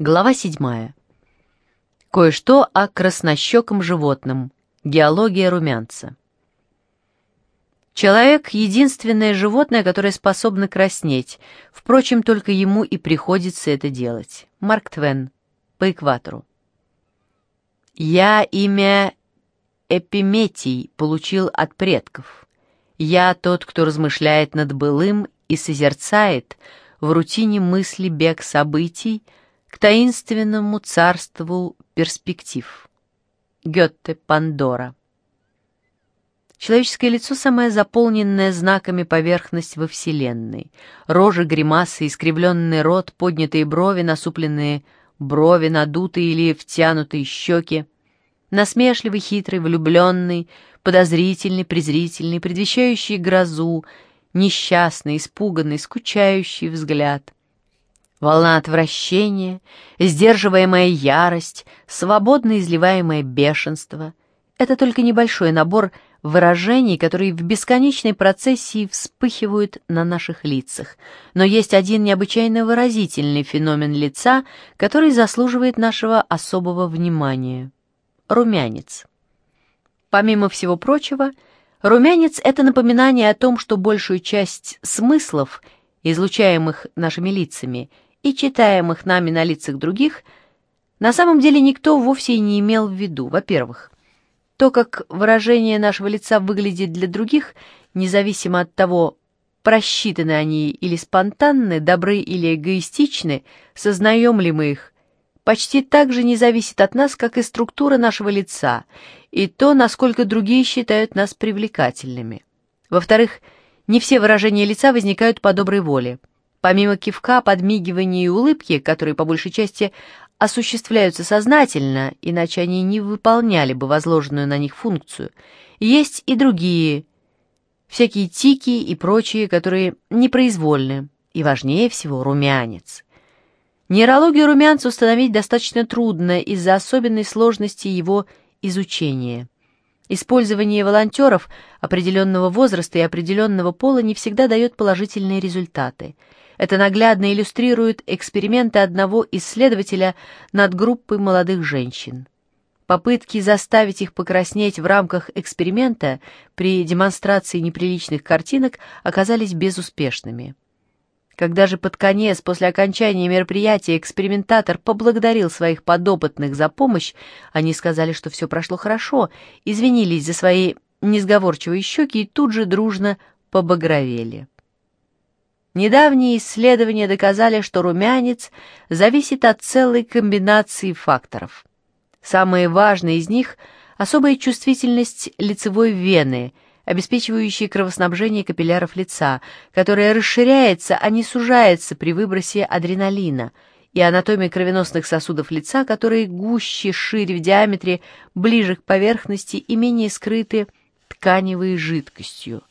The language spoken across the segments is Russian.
Глава 7. Кое-что о краснощеком животном. Геология румянца. Человек — единственное животное, которое способно краснеть. Впрочем, только ему и приходится это делать. Марк Твен. По экватору. «Я имя Эпиметий получил от предков. Я тот, кто размышляет над былым и созерцает в рутине мысли бег событий, к таинственному царству перспектив. Гетте Пандора. Человеческое лицо — самая заполненная знаками поверхность во Вселенной. Рожи, гримасы, искривленный рот, поднятые брови, насупленные брови, надутые или втянутые щеки. Насмешливый, хитрый, влюбленный, подозрительный, презрительный, предвещающий грозу, несчастный, испуганный, скучающий взгляд волна отвращения, сдерживаемая ярость, свободно изливаемое бешенство — это только небольшой набор выражений, которые в бесконечной процессии вспыхивают на наших лицах. Но есть один необычайно выразительный феномен лица, который заслуживает нашего особого внимания — румянец. Помимо всего прочего, румянец — это напоминание о том, что большую часть смыслов, излучаемых нашими лицами — и читаемых нами на лицах других, на самом деле никто вовсе не имел в виду. Во-первых, то, как выражение нашего лица выглядит для других, независимо от того, просчитаны они или спонтанны, добры или эгоистичны, сознаем ли мы их, почти так же не зависит от нас, как и структура нашего лица, и то, насколько другие считают нас привлекательными. Во-вторых, не все выражения лица возникают по доброй воле. Помимо кивка, подмигивания и улыбки, которые по большей части осуществляются сознательно, иначе они не выполняли бы возложенную на них функцию, есть и другие, всякие тики и прочие, которые непроизвольны, и важнее всего румянец. Нейрологию румянца установить достаточно трудно из-за особенной сложности его изучения. Использование волонтеров определенного возраста и определенного пола не всегда дает положительные результаты – это наглядно иллюстрирует эксперименты одного исследователя над группой молодых женщин. Попытки заставить их покраснеть в рамках эксперимента при демонстрации неприличных картинок оказались безуспешными. Когда же под конец, после окончания мероприятия, экспериментатор поблагодарил своих подопытных за помощь, они сказали, что все прошло хорошо, извинились за свои несговорчивые щеки и тут же дружно побагровели. Недавние исследования доказали, что румянец зависит от целой комбинации факторов. Самые важные из них – особая чувствительность лицевой вены, обеспечивающей кровоснабжение капилляров лица, которая расширяется, а не сужается при выбросе адреналина, и анатомия кровеносных сосудов лица, которые гуще, шире в диаметре, ближе к поверхности и менее скрыты тканевой жидкостью.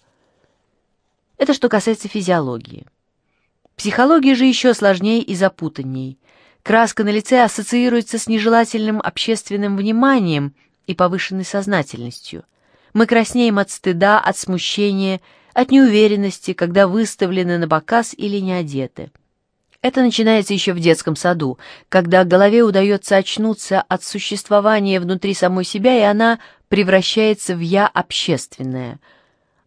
Это что касается физиологии. Психология же еще сложнее и запутанней. Краска на лице ассоциируется с нежелательным общественным вниманием и повышенной сознательностью. Мы краснеем от стыда, от смущения, от неуверенности, когда выставлены на показ или не одеты. Это начинается еще в детском саду, когда голове удается очнуться от существования внутри самой себя, и она превращается в «я» общественное –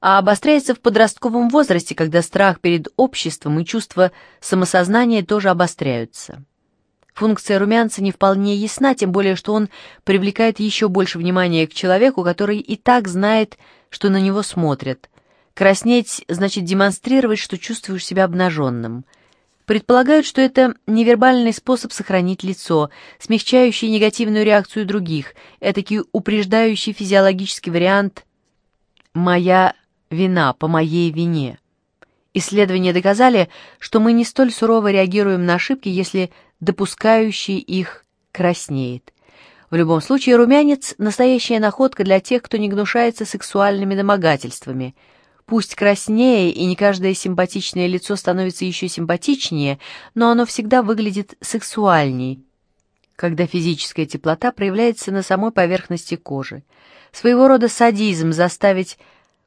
а обостряется в подростковом возрасте, когда страх перед обществом и чувство самосознания тоже обостряются. Функция румянца не вполне ясна, тем более, что он привлекает еще больше внимания к человеку, который и так знает, что на него смотрят. Краснеть значит демонстрировать, что чувствуешь себя обнаженным. Предполагают, что это невербальный способ сохранить лицо, смягчающий негативную реакцию других, этакий упреждающий физиологический вариант «моя вина по моей вине. Исследования доказали, что мы не столь сурово реагируем на ошибки, если допускающий их краснеет. В любом случае, румянец – настоящая находка для тех, кто не гнушается сексуальными домогательствами. Пусть краснее, и не каждое симпатичное лицо становится еще симпатичнее, но оно всегда выглядит сексуальней, когда физическая теплота проявляется на самой поверхности кожи. Своего рода садизм заставить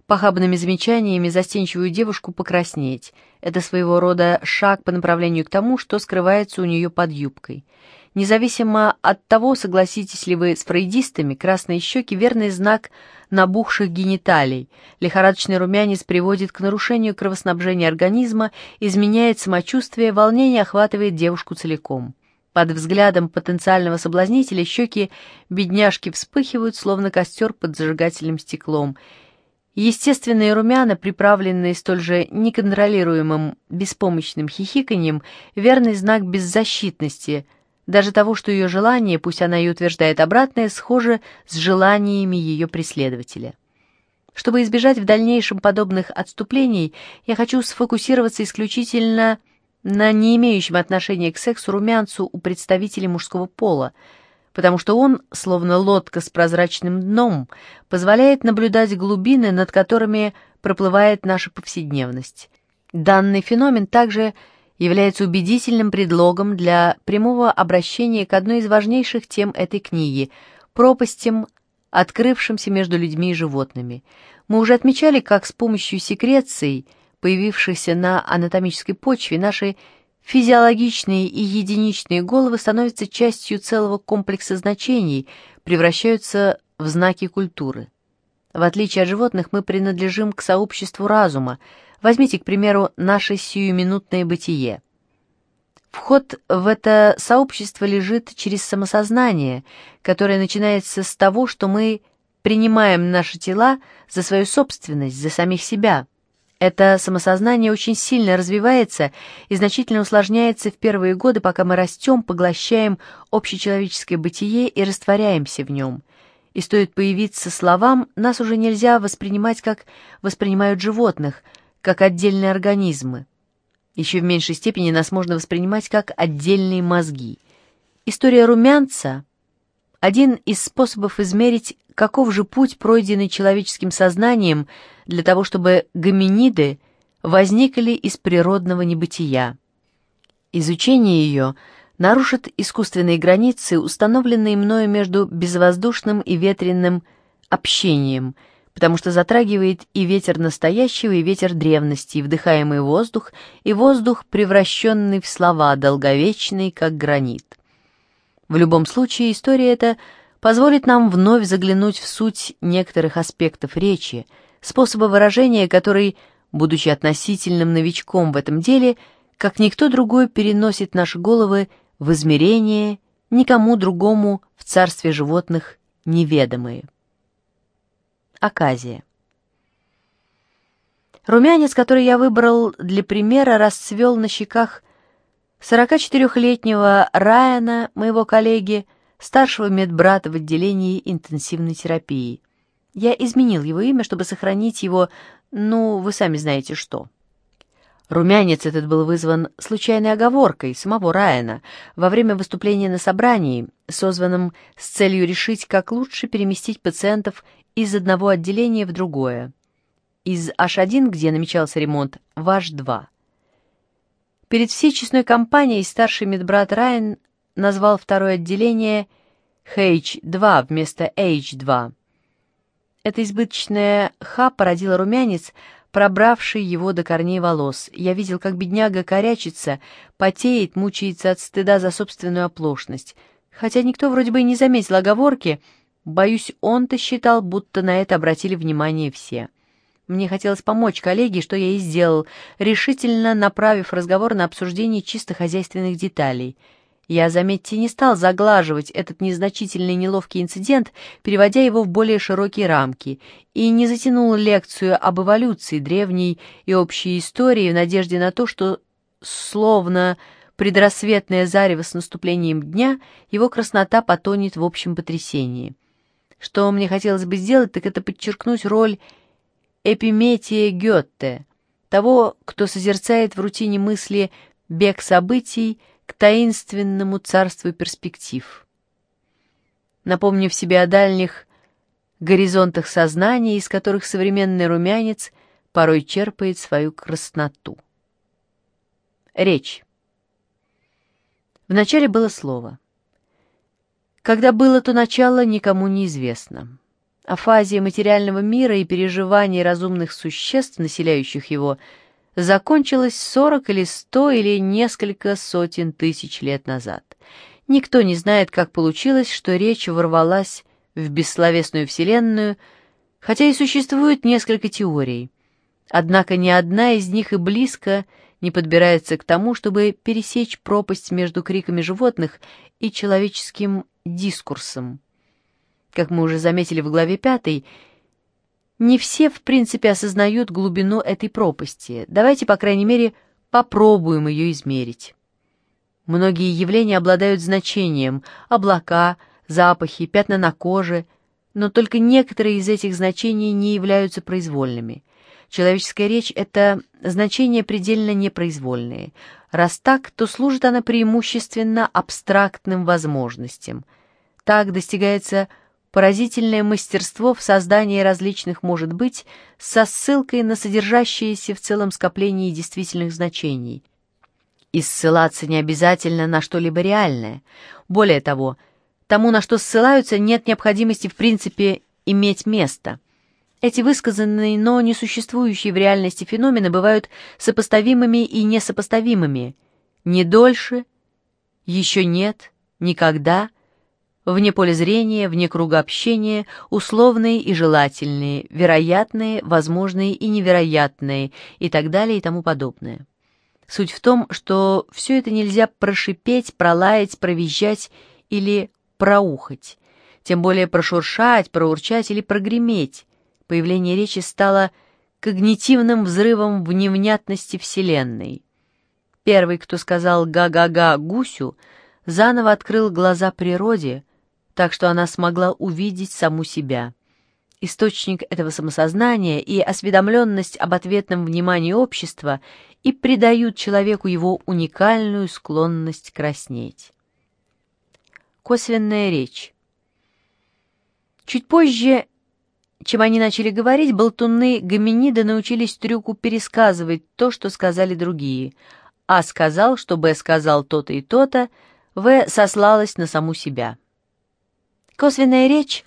похабными замечаниями застенчивую девушку покраснеть. Это своего рода шаг по направлению к тому, что скрывается у нее под юбкой. Независимо от того, согласитесь ли вы с фрейдистами, красные щеки – верный знак набухших гениталий. Лихорадочный румянец приводит к нарушению кровоснабжения организма, изменяет самочувствие, волнение охватывает девушку целиком. Под взглядом потенциального соблазнителя щеки бедняжки вспыхивают, словно костер под зажигательным стеклом – Естественные румяна, приправленные столь же неконтролируемым беспомощным хихиканьем, верный знак беззащитности, даже того, что ее желание, пусть она и утверждает обратное, схоже с желаниями ее преследователя. Чтобы избежать в дальнейшем подобных отступлений, я хочу сфокусироваться исключительно на не имеющем отношения к сексу румянцу у представителей мужского пола, потому что он, словно лодка с прозрачным дном, позволяет наблюдать глубины, над которыми проплывает наша повседневность. Данный феномен также является убедительным предлогом для прямого обращения к одной из важнейших тем этой книги – пропастям, открывшимся между людьми и животными. Мы уже отмечали, как с помощью секреций, появившихся на анатомической почве, наши Физиологичные и единичные головы становятся частью целого комплекса значений, превращаются в знаки культуры. В отличие от животных, мы принадлежим к сообществу разума. Возьмите, к примеру, наше сиюминутное бытие. Вход в это сообщество лежит через самосознание, которое начинается с того, что мы принимаем наши тела за свою собственность, за самих себя – это самосознание очень сильно развивается и значительно усложняется в первые годы, пока мы растем, поглощаем общечеловеческое бытие и растворяемся в нем. И стоит появиться словам, нас уже нельзя воспринимать, как воспринимают животных, как отдельные организмы. Еще в меньшей степени нас можно воспринимать как отдельные мозги. История румянца – один из способов измерить, каков же путь, пройденный человеческим сознанием – для того, чтобы гоминиды возникли из природного небытия. Изучение ее нарушит искусственные границы, установленные мною между безвоздушным и ветреным общением, потому что затрагивает и ветер настоящего, и ветер древности, и вдыхаемый воздух, и воздух, превращенный в слова, долговечный, как гранит. В любом случае, история эта позволит нам вновь заглянуть в суть некоторых аспектов речи, способа выражения, который, будучи относительным новичком в этом деле, как никто другой переносит наши головы в измерение, никому другому в царстве животных неведомые. Аказия. Румянец, который я выбрал для примера, расцвел на щеках 44-летнего Райана, моего коллеги, старшего медбрата в отделении интенсивной терапии. Я изменил его имя, чтобы сохранить его, ну, вы сами знаете что. Румянец этот был вызван случайной оговоркой самого Райана во время выступления на собрании, созванном с целью решить, как лучше переместить пациентов из одного отделения в другое. Из H1, где намечался ремонт, в H2. Перед всей честной компанией старший медбрат Райан назвал второе отделение H2 вместо H2. Эта избыточная ха породила румянец, пробравший его до корней волос. Я видел, как бедняга корячится, потеет, мучается от стыда за собственную оплошность. Хотя никто вроде бы и не заметил оговорки, боюсь, он-то считал, будто на это обратили внимание все. Мне хотелось помочь коллеге, что я и сделал, решительно направив разговор на обсуждение чисто хозяйственных деталей — я, заметьте, не стал заглаживать этот незначительный неловкий инцидент, переводя его в более широкие рамки, и не затянул лекцию об эволюции древней и общей истории в надежде на то, что, словно предрассветное зарево с наступлением дня, его краснота потонет в общем потрясении. Что мне хотелось бы сделать, так это подчеркнуть роль Эпиметия Гетте, того, кто созерцает в рутине мысли бег событий, к таинственному царству перспектив. Напомнив себе о дальних горизонтах сознания, из которых современный румянец порой черпает свою красноту. Речь. Вначале было слово. Когда было то начало, никому не известно. афазия материального мира и переживания разумных существ, населяющих его, закончилась сорок или сто или несколько сотен тысяч лет назад. Никто не знает, как получилось, что речь ворвалась в бессловесную Вселенную, хотя и существует несколько теорий. Однако ни одна из них и близко не подбирается к тому, чтобы пересечь пропасть между криками животных и человеческим дискурсом. Как мы уже заметили в главе пятой, не все, в принципе, осознают глубину этой пропасти. Давайте, по крайней мере, попробуем ее измерить. Многие явления обладают значением – облака, запахи, пятна на коже, но только некоторые из этих значений не являются произвольными. Человеческая речь — это значения предельно непроизвольные. Раз так, то служит она преимущественно абстрактным возможностям. Так достигается поразительное мастерство в создании различных «может быть» со ссылкой на содержащиеся в целом скоплении действительных значений. И ссылаться не обязательно на что-либо реальное. Более того, тому, на что ссылаются, нет необходимости в принципе иметь место — эти высказанные, но несуществующие в реальности феномены бывают сопоставимыми и несопоставимыми. Не дольше, еще нет, никогда, вне поля зрения, вне круга общения, условные и желательные, вероятные, возможные и невероятные и так далее и тому подобное. Суть в том, что все это нельзя прошипеть, пролаять, провизжать или проухать, тем более прошуршать, проурчать или прогреметь, Появление речи стало когнитивным взрывом в невнятности Вселенной. Первый, кто сказал «га-га-га» гусю, заново открыл глаза природе, так что она смогла увидеть саму себя. Источник этого самосознания и осведомленность об ответном внимании общества и придают человеку его уникальную склонность краснеть. Косвенная речь. Чуть позже чем они начали говорить, болтуны гоминида научились трюку пересказывать то, что сказали другие. А сказал, что Б сказал то-то и то-то, В сослалась на саму себя. Косвенная речь,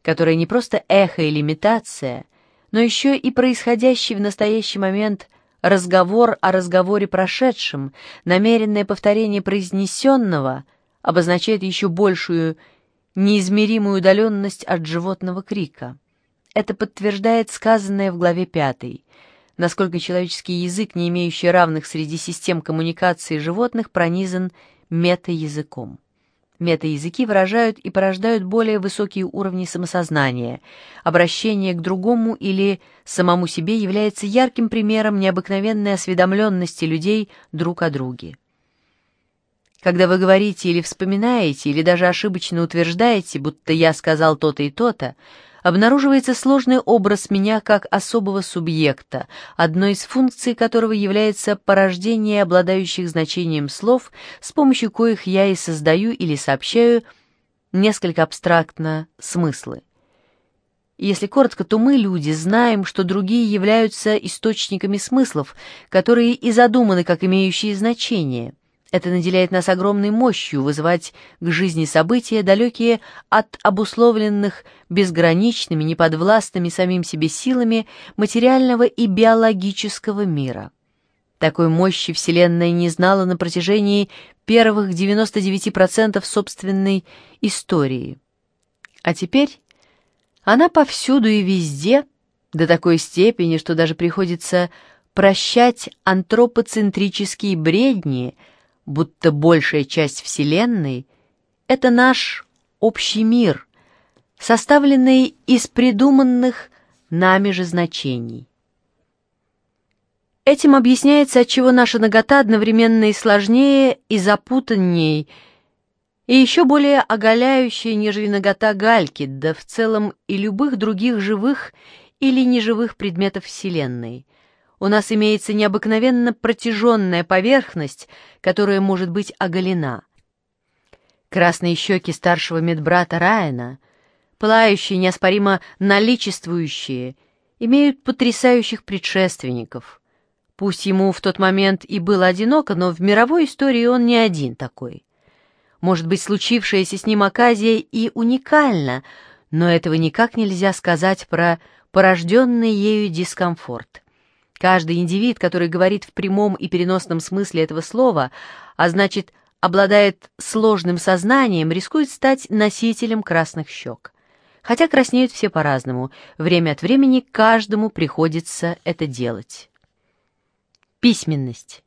которая не просто эхо или имитация, но еще и происходящий в настоящий момент разговор о разговоре прошедшем, намеренное повторение произнесенного, обозначает еще большую неизмеримую удаленность от животного крика. Это подтверждает сказанное в главе 5, насколько человеческий язык, не имеющий равных среди систем коммуникации животных, пронизан метаязыком. Метаязыки выражают и порождают более высокие уровни самосознания. Обращение к другому или самому себе является ярким примером необыкновенной осведомленности людей друг о друге. Когда вы говорите или вспоминаете, или даже ошибочно утверждаете, будто я сказал то-то и то-то, обнаруживается сложный образ меня как особого субъекта, одной из функций которого является порождение обладающих значением слов, с помощью коих я и создаю или сообщаю несколько абстрактно смыслы. Если коротко, то мы, люди, знаем, что другие являются источниками смыслов, которые и задуманы как имеющие значение – это наделяет нас огромной мощью вызывать к жизни события, далекие от обусловленных безграничными, неподвластными самим себе силами материального и биологического мира. Такой мощи Вселенная не знала на протяжении первых 99% собственной истории. А теперь она повсюду и везде, до такой степени, что даже приходится прощать антропоцентрические бредни – будто большая часть Вселенной — это наш общий мир, составленный из придуманных нами же значений. Этим объясняется, отчего наша нагота одновременно и сложнее, и запутанней, и еще более оголяющая, нежели нагота гальки, да в целом и любых других живых или неживых предметов Вселенной — у нас имеется необыкновенно протяженная поверхность, которая может быть оголена. Красные щеки старшего медбрата Райана, пылающие, неоспоримо наличествующие, имеют потрясающих предшественников. Пусть ему в тот момент и было одиноко, но в мировой истории он не один такой. Может быть, случившаяся с ним оказия и уникальна, Но этого никак нельзя сказать про порожденный ею дискомфорт. Каждый индивид, который говорит в прямом и переносном смысле этого слова, а значит, обладает сложным сознанием, рискует стать носителем красных щек. Хотя краснеют все по-разному, время от времени каждому приходится это делать. Письменность.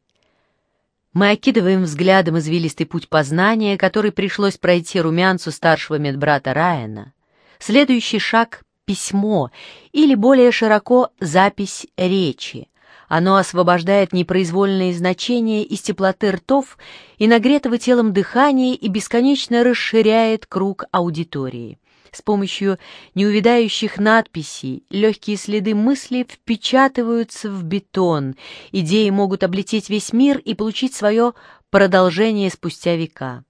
Мы окидываем взглядом извилистый путь познания, который пришлось пройти румянцу старшего медбрата Райана. Следующий шаг — письмо, или более широко запись речи. Оно освобождает непроизвольные значения из теплоты ртов и нагретого телом дыхания и бесконечно расширяет круг аудитории. С помощью неувядающих надписей легкие следы мысли впечатываются в бетон, идеи могут облететь весь мир и получить свое продолжение спустя века.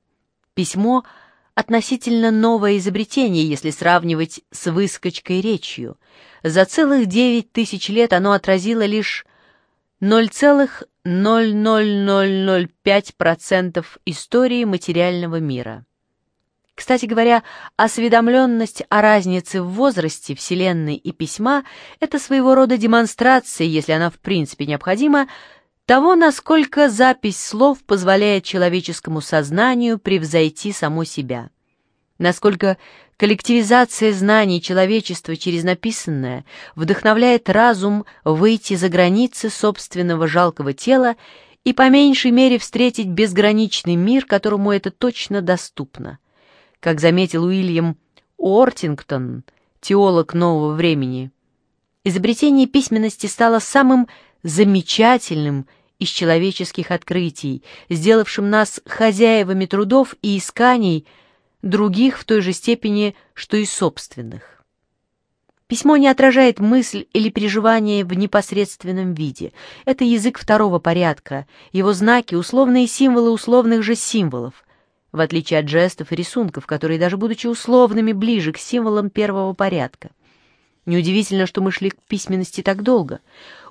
Письмо — относительно новое изобретение, если сравнивать с выскочкой речью. За целых девять тысяч лет оно отразило лишь 0,00005% истории материального мира. Кстати говоря, осведомленность о разнице в возрасте Вселенной и письма — это своего рода демонстрация, если она в принципе необходима, того, насколько запись слов позволяет человеческому сознанию превзойти само себя. Насколько коллективизация знаний человечества через написанное вдохновляет разум выйти за границы собственного жалкого тела и по меньшей мере встретить безграничный мир, которому это точно доступно. Как заметил Уильям Уортингтон, теолог нового времени, изобретение письменности стало самым замечательным из человеческих открытий, сделавшим нас хозяевами трудов и исканий других в той же степени, что и собственных. Письмо не отражает мысль или переживание в непосредственном виде. Это язык второго порядка, его знаки — условные символы условных же символов в отличие от жестов и рисунков, которые, даже будучи условными, ближе к символам первого порядка. Неудивительно, что мы шли к письменности так долго.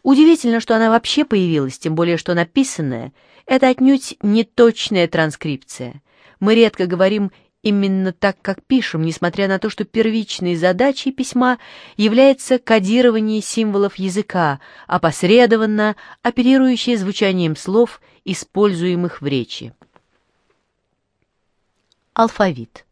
Удивительно, что она вообще появилась, тем более, что написанное — это отнюдь не точная транскрипция. Мы редко говорим именно так, как пишем, несмотря на то, что первичной задачей письма является кодирование символов языка, опосредованно оперирующее звучанием слов, используемых в речи. Алфавит.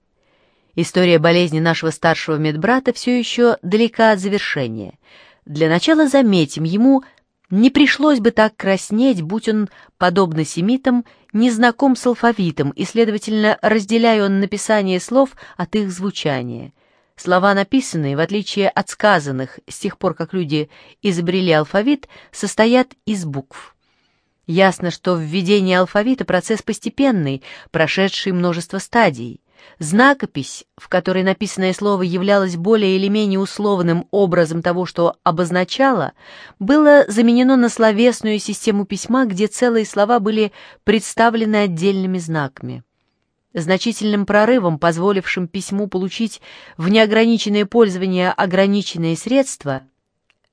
История болезни нашего старшего медбрата все еще далека от завершения. Для начала заметим, ему не пришлось бы так краснеть, будь он, подобно семитам, не знаком с алфавитом, и, следовательно, разделяя он написание слов от их звучания. Слова, написанные, в отличие от сказанных, с тех пор, как люди изобрели алфавит, состоят из букв. Ясно, что введение алфавита – процесс постепенный, прошедший множество стадий. Знакопись, в которой написанное слово являлось более или менее условным образом того, что обозначало, было заменено на словесную систему письма, где целые слова были представлены отдельными знаками. Значительным прорывом, позволившим письму получить в неограниченное пользование ограниченные средства –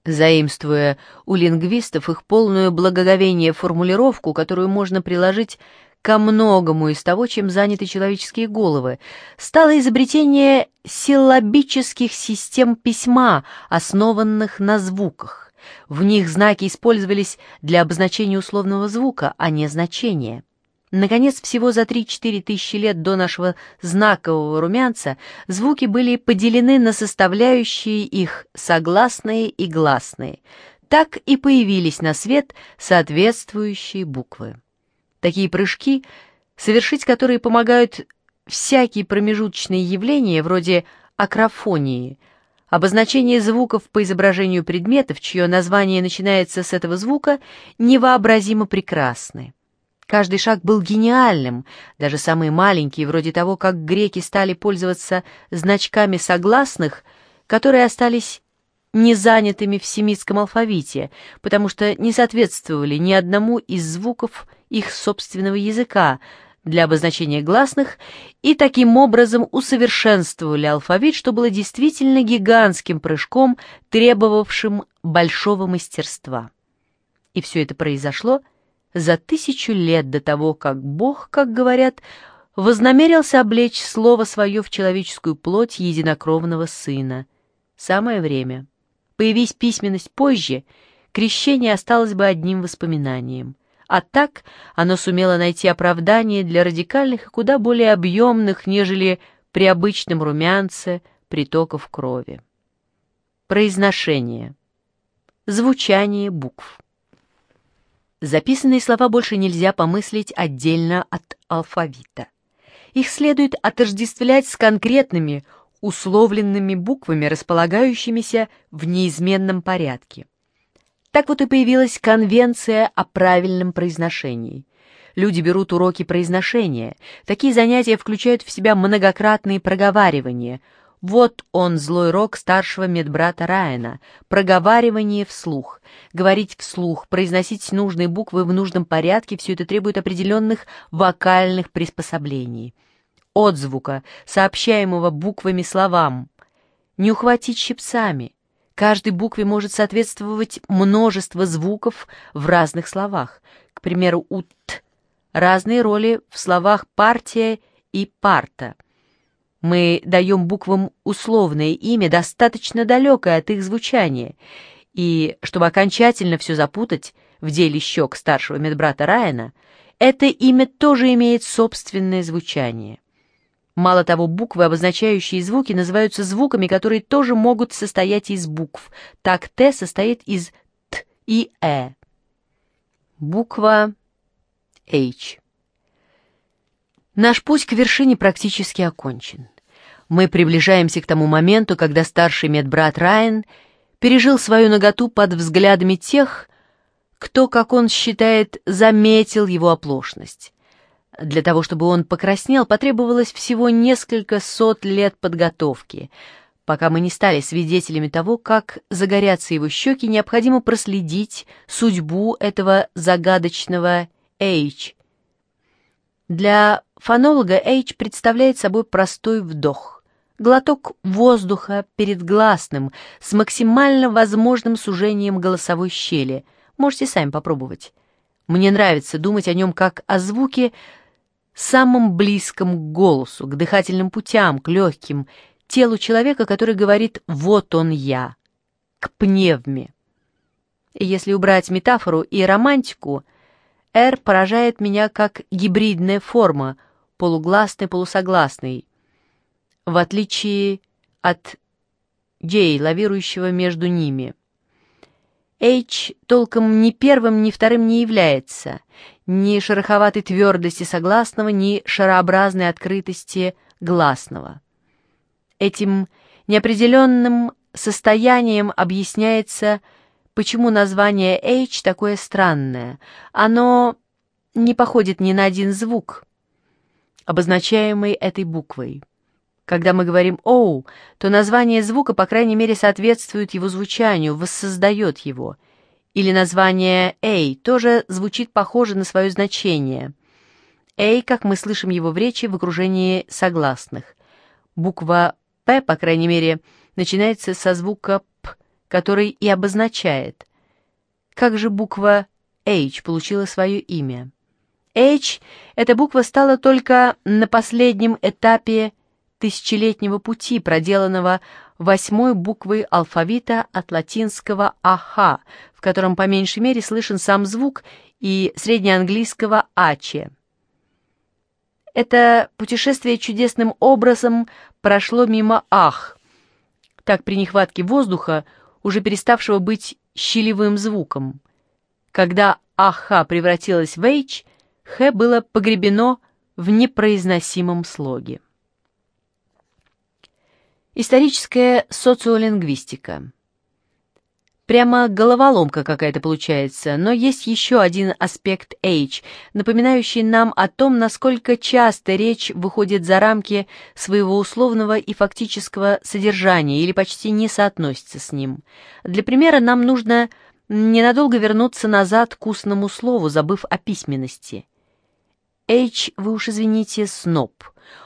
заимствуя у лингвистов их полную благоговение формулировку, которую можно приложить ко многому из того, чем заняты человеческие головы, стало изобретение силлабических систем письма, основанных на звуках. В них знаки использовались для обозначения условного звука, а не значения. Наконец, всего за 3-4 тысячи лет до нашего знакового румянца звуки были поделены на составляющие их согласные и гласные. Так и появились на свет соответствующие буквы. Такие прыжки, совершить которые помогают всякие промежуточные явления вроде акрофонии, обозначение звуков по изображению предметов, чье название начинается с этого звука, невообразимо прекрасны. Каждый шаг был гениальным, даже самые маленькие, вроде того, как греки стали пользоваться значками согласных, которые остались незанятыми в семитском алфавите, потому что не соответствовали ни одному из звуков их собственного языка для обозначения гласных и таким образом усовершенствовали алфавит, что было действительно гигантским прыжком, требовавшим большого мастерства. И все это произошло – за тысячу лет до того, как Бог, как говорят, вознамерился облечь слово свое в человеческую плоть единокровного сына. Самое время. Появись письменность позже, крещение осталось бы одним воспоминанием. А так оно сумело найти оправдание для радикальных и куда более объемных, нежели при обычном румянце, притоков крови. Произношение. Звучание букв. Записанные слова больше нельзя помыслить отдельно от алфавита. Их следует отождествлять с конкретными, условленными буквами, располагающимися в неизменном порядке. Так вот и появилась конвенция о правильном произношении. Люди берут уроки произношения. Такие занятия включают в себя многократные проговаривания – вот он, злой рок старшего медбрата Райана. Проговаривание вслух. Говорить вслух, произносить нужные буквы в нужном порядке — все это требует определенных вокальных приспособлений. Отзвука, сообщаемого буквами словам. Не ухватить щипцами. Каждой букве может соответствовать множество звуков в разных словах. К примеру, у «т» разные роли в словах «партия» и «парта». Мы даем буквам условное имя, достаточно далекое от их звучания. И, чтобы окончательно все запутать в деле щек старшего медбрата Райана, это имя тоже имеет собственное звучание. Мало того, буквы, обозначающие звуки, называются звуками, которые тоже могут состоять из букв. Так «Т» состоит из «Т» и «Э». Буква «H». Наш путь к вершине практически окончен. Мы приближаемся к тому моменту, когда старший медбрат Райан пережил свою наготу под взглядами тех, кто, как он считает, заметил его оплошность. Для того, чтобы он покраснел, потребовалось всего несколько сот лет подготовки. Пока мы не стали свидетелями того, как загорятся его щеки, необходимо проследить судьбу этого загадочного H. Для фонолога H представляет собой простой вдох глоток воздуха перед гласным с максимально возможным сужением голосовой щели. Можете сами попробовать. Мне нравится думать о нем как о звуке, самым близком к голосу, к дыхательным путям, к легким, телу человека, который говорит «вот он я», к пневме. Если убрать метафору и романтику, «р» поражает меня как гибридная форма, полугласный, полусогласный, в отличие от J, лавирующего между ними. H толком ни первым, ни вторым не является, ни шероховатой твердости согласного, ни шарообразной открытости гласного. Этим неопределенным состоянием объясняется, почему название H такое странное. Оно не походит ни на один звук, обозначаемый этой буквой. Когда мы говорим «оу», то название звука, по крайней мере, соответствует его звучанию, воссоздает его. Или название «эй» тоже звучит похоже на свое значение. «Эй», как мы слышим его в речи в окружении согласных. Буква «п», по крайней мере, начинается со звука «п», который и обозначает. Как же буква «h» получила свое имя? «H» — эта буква стала только на последнем этапе тысячелетнего пути, проделанного восьмой буквой алфавита от латинского «аха», в котором по меньшей мере слышен сам звук, и среднеанглийского «аче». Это путешествие чудесным образом прошло мимо «ах», так при нехватке воздуха, уже переставшего быть щелевым звуком. Когда «аха» превратилась в «эйч», «х» было погребено в непроизносимом слоге. Историческая социолингвистика. Прямо головоломка какая-то получается, но есть еще один аспект H, напоминающий нам о том, насколько часто речь выходит за рамки своего условного и фактического содержания или почти не соотносится с ним. Для примера нам нужно ненадолго вернуться назад к устному слову, забыв о письменности. H, вы уж извините, сноб.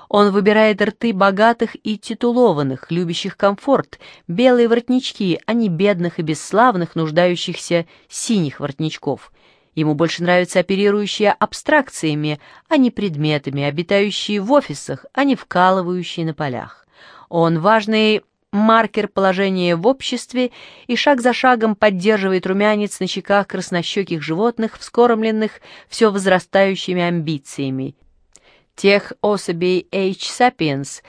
Он выбирает рты богатых и титулованных, любящих комфорт, белые воротнички, а не бедных и бесславных, нуждающихся синих воротничков. Ему больше нравятся оперирующие абстракциями, а не предметами, обитающие в офисах, а не вкалывающие на полях. Он важный маркер положения в обществе и шаг за шагом поддерживает румянец на щеках краснощеких животных, вскормленных все возрастающими амбициями. Тех особей H-sapiens,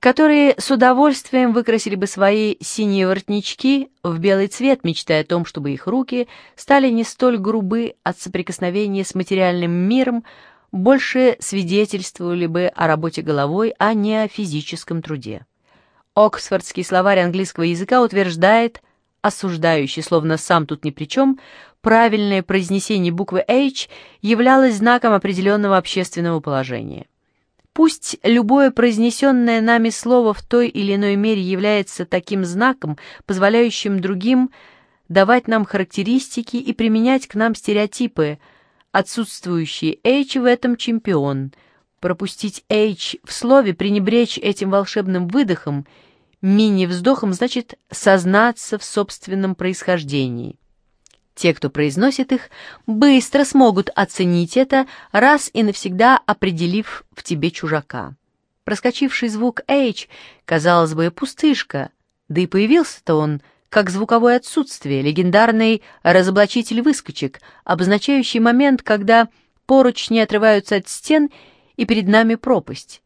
которые с удовольствием выкрасили бы свои синие воротнички в белый цвет, мечтая о том, чтобы их руки стали не столь грубы от соприкосновения с материальным миром, больше свидетельствовали бы о работе головой, а не о физическом труде. Оксфордский словарь английского языка утверждает, осуждающий, словно сам тут ни при чем, правильное произнесение буквы H являлось знаком определенного общественного положения. Пусть любое произнесенное нами слово в той или иной мере является таким знаком, позволяющим другим давать нам характеристики и применять к нам стереотипы, отсутствующий H в этом чемпион. Пропустить H в слове, пренебречь этим волшебным выдохом, мини-вздохом, значит сознаться в собственном происхождении. Те, кто произносит их, быстро смогут оценить это, раз и навсегда определив в тебе чужака. Проскочивший звук H, казалось бы, пустышка, да и появился-то он как звуковое отсутствие, легендарный разоблачитель выскочек, обозначающий момент, когда поручни отрываются от стен и перед нами пропасть.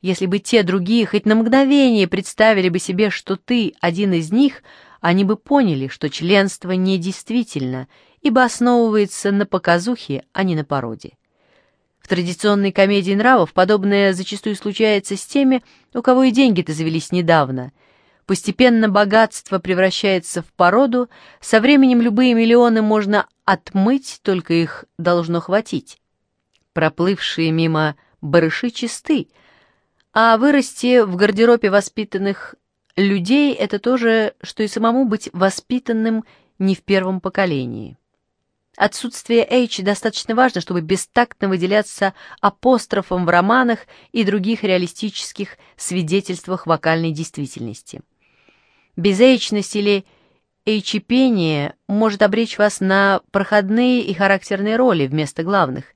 Если бы те другие хоть на мгновение представили бы себе, что ты один из них — они бы поняли, что членство недействительно, ибо основывается на показухе, а не на породе. В традиционной комедии нравов подобное зачастую случается с теми, у кого и деньги-то завелись недавно. Постепенно богатство превращается в породу, со временем любые миллионы можно отмыть, только их должно хватить. Проплывшие мимо барыши чисты, а вырасти в гардеробе воспитанных людей — это то же, что и самому быть воспитанным не в первом поколении. Отсутствие H достаточно важно, чтобы бестактно выделяться апострофом в романах и других реалистических свидетельствах вокальной действительности. Безэйчность или эйчипение может обречь вас на проходные и характерные роли вместо главных.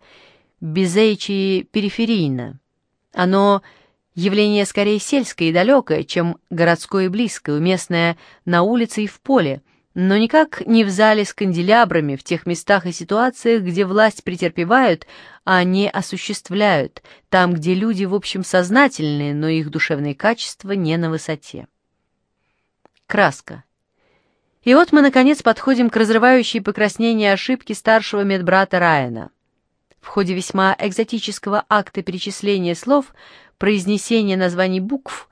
Безэйчи периферийно. Оно — Явление скорее сельское и далекое, чем городское и близкое, уместное на улице и в поле, но никак не в зале с канделябрами, в тех местах и ситуациях, где власть претерпевают, а не осуществляют, там, где люди, в общем, сознательные, но их душевные качества не на высоте. Краска. И вот мы, наконец, подходим к разрывающей покраснению ошибки старшего медбрата Райана. В ходе весьма экзотического акта перечисления слов произнесения названий букв,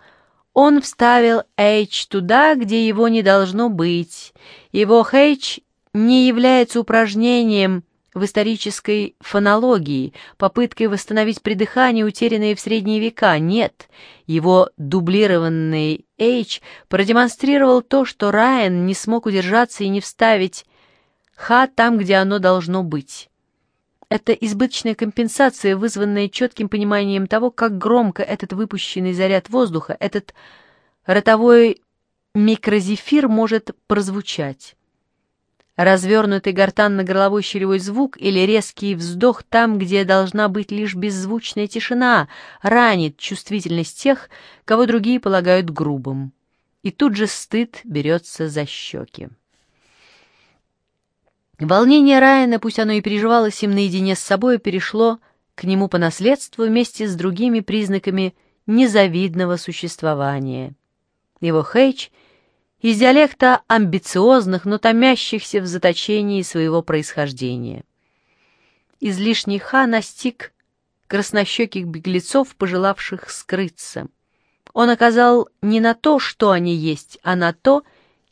он вставил H туда, где его не должно быть. Его H не является упражнением в исторической фонологии, попыткой восстановить придыхание, утерянное в средние века. Нет, его дублированный H продемонстрировал то, что Райан не смог удержаться и не вставить «х» там, где оно должно быть. Это избыточная компенсация, вызванная четким пониманием того, как громко этот выпущенный заряд воздуха, этот ротовой микрозефир может прозвучать. Развернутый гортанно-горловой щелевой звук или резкий вздох там, где должна быть лишь беззвучная тишина, ранит чувствительность тех, кого другие полагают грубым. И тут же стыд берется за щеки. Волнение Райана, пусть оно и переживалось им наедине с собой, перешло к нему по наследству вместе с другими признаками незавидного существования. Его Хейч из диалекта амбициозных, но томящихся в заточении своего происхождения. Излишний ха настиг краснощеких беглецов, пожелавших скрыться. Он оказал не на то, что они есть, а на то,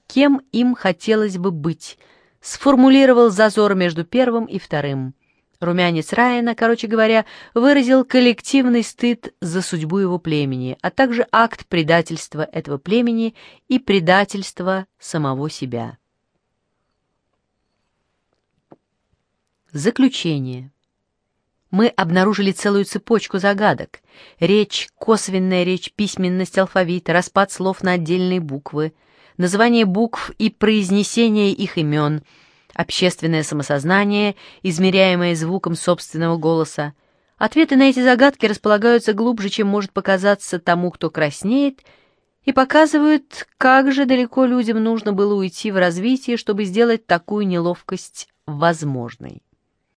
кем им хотелось бы быть — сформулировал зазор между первым и вторым. Румянец Райана, короче говоря, выразил коллективный стыд за судьбу его племени, а также акт предательства этого племени и предательства самого себя. Заключение. Мы обнаружили целую цепочку загадок. Речь, косвенная речь, письменность алфавита, распад слов на отдельные буквы — название букв и произнесение их имен, общественное самосознание, измеряемое звуком собственного голоса. Ответы на эти загадки располагаются глубже, чем может показаться тому, кто краснеет, и показывают, как же далеко людям нужно было уйти в развитие, чтобы сделать такую неловкость возможной.